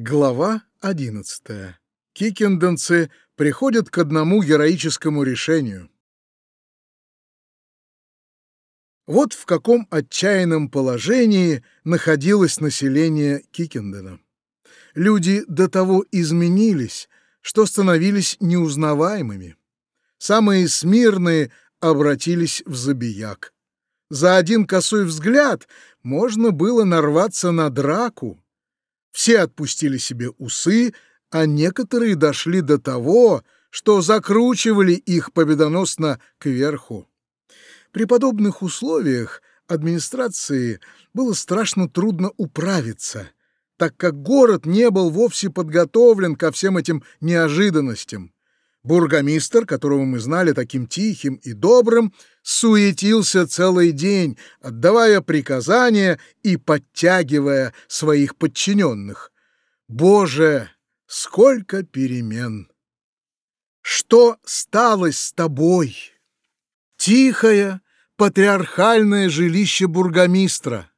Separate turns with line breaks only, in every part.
Глава 11. Кикенденцы приходят к одному героическому решению. Вот в каком отчаянном положении находилось население Кикендена. Люди до того изменились, что становились неузнаваемыми. Самые смирные обратились в забияк. За один косой взгляд можно было нарваться на драку, все отпустили себе усы, а некоторые дошли до того, что закручивали их победоносно кверху. При подобных условиях администрации было страшно трудно управиться, так как город не был вовсе подготовлен ко всем этим неожиданностям. Бургомистр, которого мы знали таким тихим и добрым, суетился целый день, отдавая приказания и подтягивая своих подчиненных. Боже, сколько перемен! Что сталось с тобой? Тихое, патриархальное жилище бургомистра.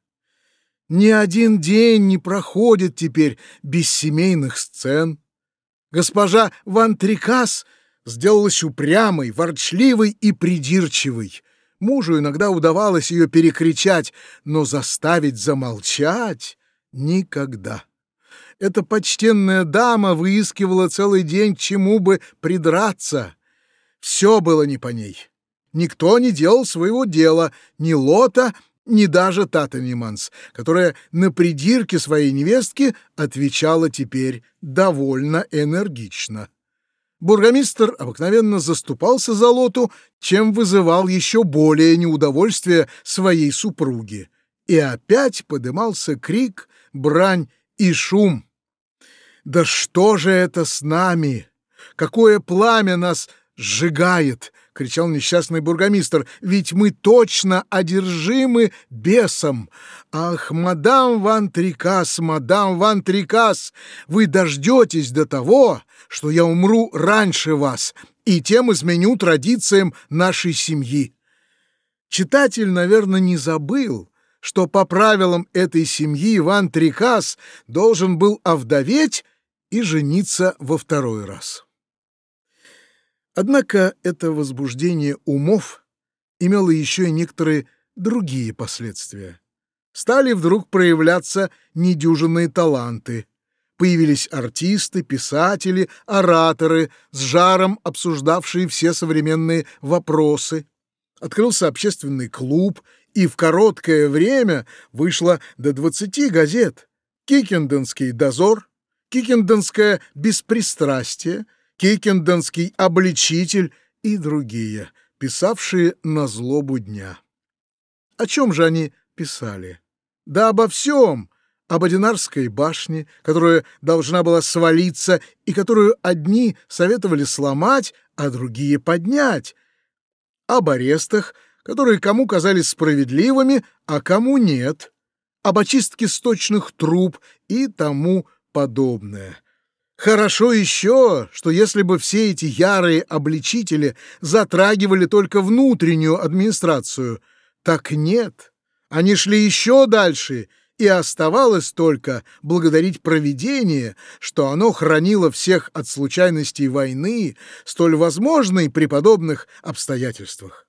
Ни один день не проходит теперь без семейных сцен. Госпожа Ван Трикас — сделалась упрямой, ворчливой и придирчивой. Мужу иногда удавалось ее перекричать, но заставить замолчать — никогда. Эта почтенная дама выискивала целый день, чему бы придраться. Все было не по ней. Никто не делал своего дела, ни Лота, ни даже Тата Ниманс, которая на придирке своей невестки отвечала теперь довольно энергично. Бургомистр обыкновенно заступался за Лоту, чем вызывал еще более неудовольствие своей супруги. И опять подымался крик, брань и шум. «Да что же это с нами? Какое пламя нас сжигает!» — кричал несчастный бургомистр. «Ведь мы точно одержимы бесом! Ах, мадам Ван Трикас, мадам Ван Трикас, вы дождетесь до того, что я умру раньше вас и тем изменю традициям нашей семьи!» Читатель, наверное, не забыл, что по правилам этой семьи Ван Трикас должен был овдоветь и жениться во второй раз. Однако это возбуждение умов имело еще и некоторые другие последствия. Стали вдруг проявляться недюжинные таланты. Появились артисты, писатели, ораторы, с жаром обсуждавшие все современные вопросы. Открылся общественный клуб, и в короткое время вышло до 20 газет. Кикенденский дозор, Кикенденское беспристрастие — Кикенденский обличитель и другие, писавшие на злобу дня. О чем же они писали? Да обо всем, об Одинарской башне, которая должна была свалиться и которую одни советовали сломать, а другие поднять, об арестах, которые кому казались справедливыми, а кому нет, об очистке сточных труб и тому подобное. Хорошо еще, что если бы все эти ярые обличители затрагивали только внутреннюю администрацию, так нет. Они шли еще дальше, и оставалось только благодарить провидение, что оно хранило всех от случайностей войны, столь возможной при подобных обстоятельствах.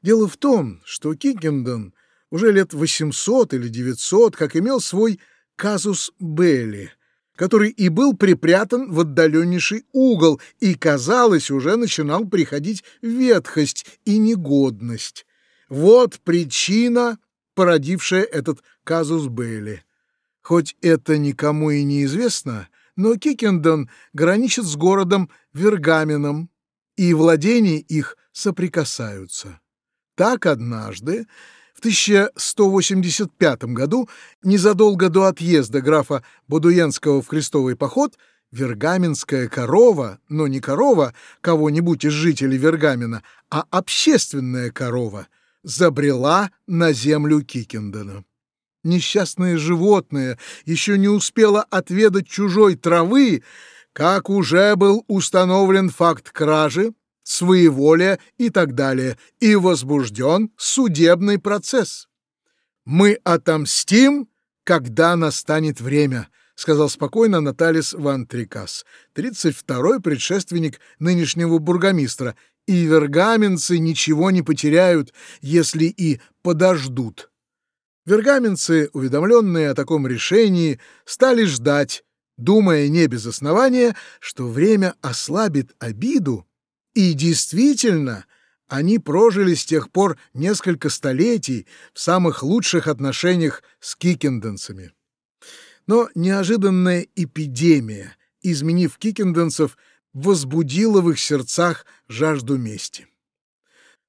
Дело в том, что Кикендон уже лет 800 или 900 как имел свой казус Белли — который и был припрятан в отдаленнейший угол и, казалось, уже начинал приходить ветхость и негодность. Вот причина, породившая этот казус Бейли. Хоть это никому и не известно, но Кикендон граничит с городом Вергаменом, и владения их соприкасаются. Так однажды в 1185 году, незадолго до отъезда графа Бодуенского в крестовый поход, вергаменская корова, но не корова кого-нибудь из жителей Вергамена, а общественная корова, забрела на землю Кикендена. Несчастное животное еще не успело отведать чужой травы, как уже был установлен факт кражи, своеволие и так далее, и возбужден судебный процесс. Мы отомстим, когда настанет время, сказал спокойно Наталис Ван Трикас, 32-й предшественник нынешнего бургомистра, и вергаменцы ничего не потеряют, если и подождут. Вергаменцы, уведомленные о таком решении, стали ждать, думая не без основания, что время ослабит обиду, и действительно они прожили с тех пор несколько столетий в самых лучших отношениях с кикенденцами. Но неожиданная эпидемия, изменив кикенденцев, возбудила в их сердцах жажду мести.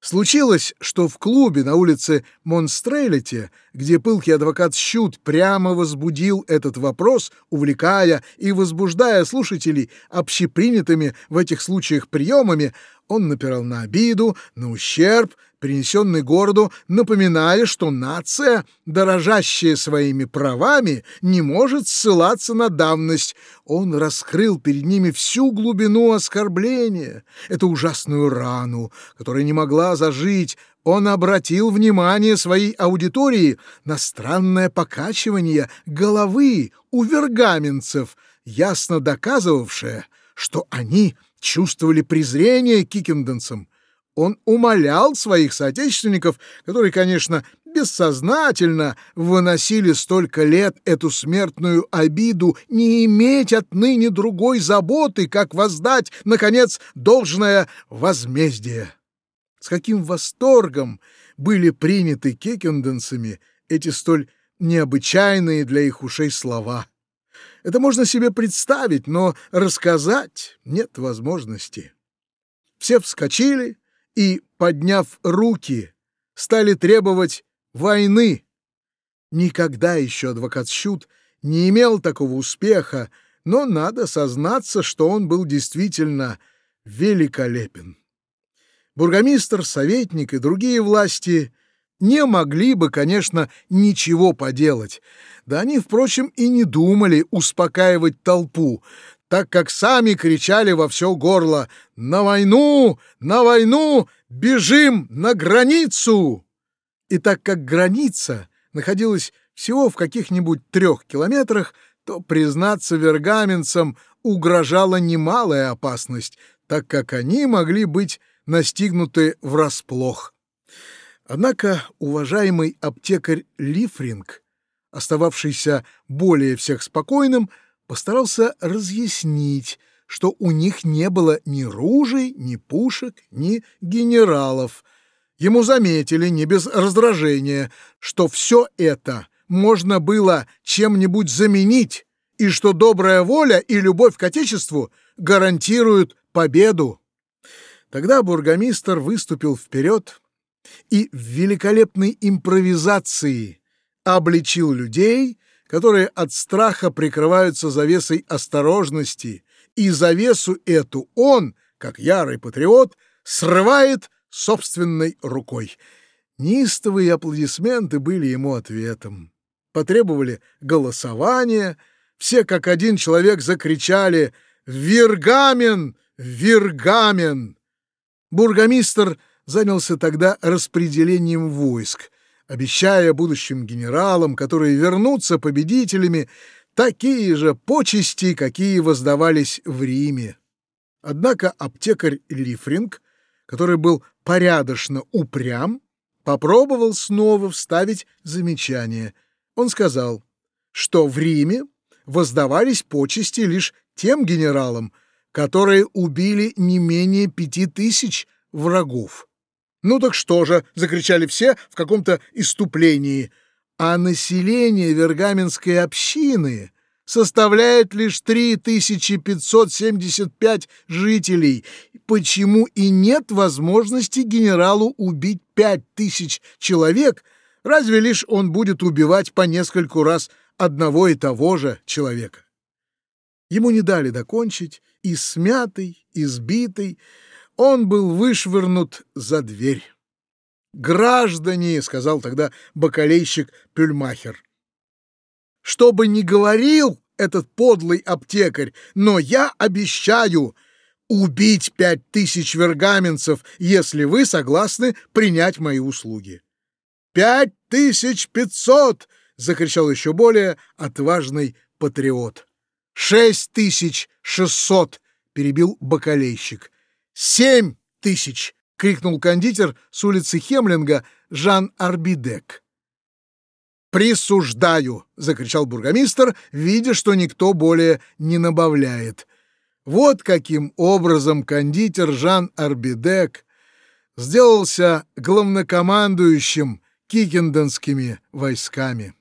Случилось, что в клубе на улице Монстрелете, где пылкий адвокат Щут прямо возбудил этот вопрос, увлекая и возбуждая слушателей общепринятыми в этих случаях приемами, он напирал на обиду, на ущерб, принесенный городу, напоминая, что нация, дорожащая своими правами, не может ссылаться на давность. Он раскрыл перед ними всю глубину оскорбления, эту ужасную рану, которая не могла зажить. Он обратил внимание своей аудитории на странное покачивание головы у вергаменцев, ясно доказывавшее, что они — чувствовали презрение к кикенденцам. Он умолял своих соотечественников, которые, конечно, бессознательно выносили столько лет эту смертную обиду, не иметь отныне другой заботы, как воздать, наконец, должное возмездие. С каким восторгом были приняты кекенденцами эти столь необычайные для их ушей слова. Это можно себе представить, но рассказать нет возможности. Все вскочили и, подняв руки, стали требовать войны. Никогда еще адвокат Щут не имел такого успеха, но надо сознаться, что он был действительно великолепен. Бургомистр, советник и другие власти не могли бы, конечно, ничего поделать. Да они, впрочем, и не думали успокаивать толпу, так как сами кричали во все горло «На войну! На войну! Бежим на границу!» И так как граница находилась всего в каких-нибудь трех километрах, то, признаться вергаменцам, угрожала немалая опасность, так как они могли быть настигнуты врасплох. Однако уважаемый аптекарь Лифринг, остававшийся более всех спокойным, постарался разъяснить, что у них не было ни ружей, ни пушек, ни генералов. Ему заметили, не без раздражения, что все это можно было чем-нибудь заменить, и что добрая воля и любовь к Отечеству гарантируют победу. Тогда бургомистр выступил вперед и в великолепной импровизации обличил людей, которые от страха прикрываются завесой осторожности, и завесу эту он, как ярый патриот, срывает собственной рукой. Нистовые аплодисменты были ему ответом. Потребовали голосования, все как один человек закричали «Виргамен! Виргамен!» Бургомистр — занялся тогда распределением войск, обещая будущим генералам, которые вернутся победителями, такие же почести, какие воздавались в Риме. Однако аптекарь Лифринг, который был порядочно упрям, попробовал снова вставить замечание. Он сказал, что в Риме воздавались почести лишь тем генералам, которые убили не менее пяти тысяч врагов. «Ну так что же?» — закричали все в каком-то иступлении. А население Вергаменской общины составляет лишь 3575 жителей. Почему и нет возможности генералу убить 5000 человек, разве лишь он будет убивать по нескольку раз одного и того же человека? Ему не дали докончить, и смятый, избитый, он был вышвырнут за дверь. «Граждане!» — сказал тогда бакалейщик Пюльмахер. «Что бы ни говорил этот подлый аптекарь, но я обещаю убить пять тысяч вергаменцев, если вы согласны принять мои услуги». «Пять тысяч пятьсот!» — закричал еще более отважный патриот. «Шесть тысяч шестьсот!» — перебил бакалейщик. «Семь тысяч!» — крикнул кондитер с улицы Хемлинга Жан Арбидек. «Присуждаю!» — закричал бургомистр, видя, что никто более не набавляет. Вот каким образом кондитер Жан Арбидек сделался главнокомандующим кикенденскими войсками.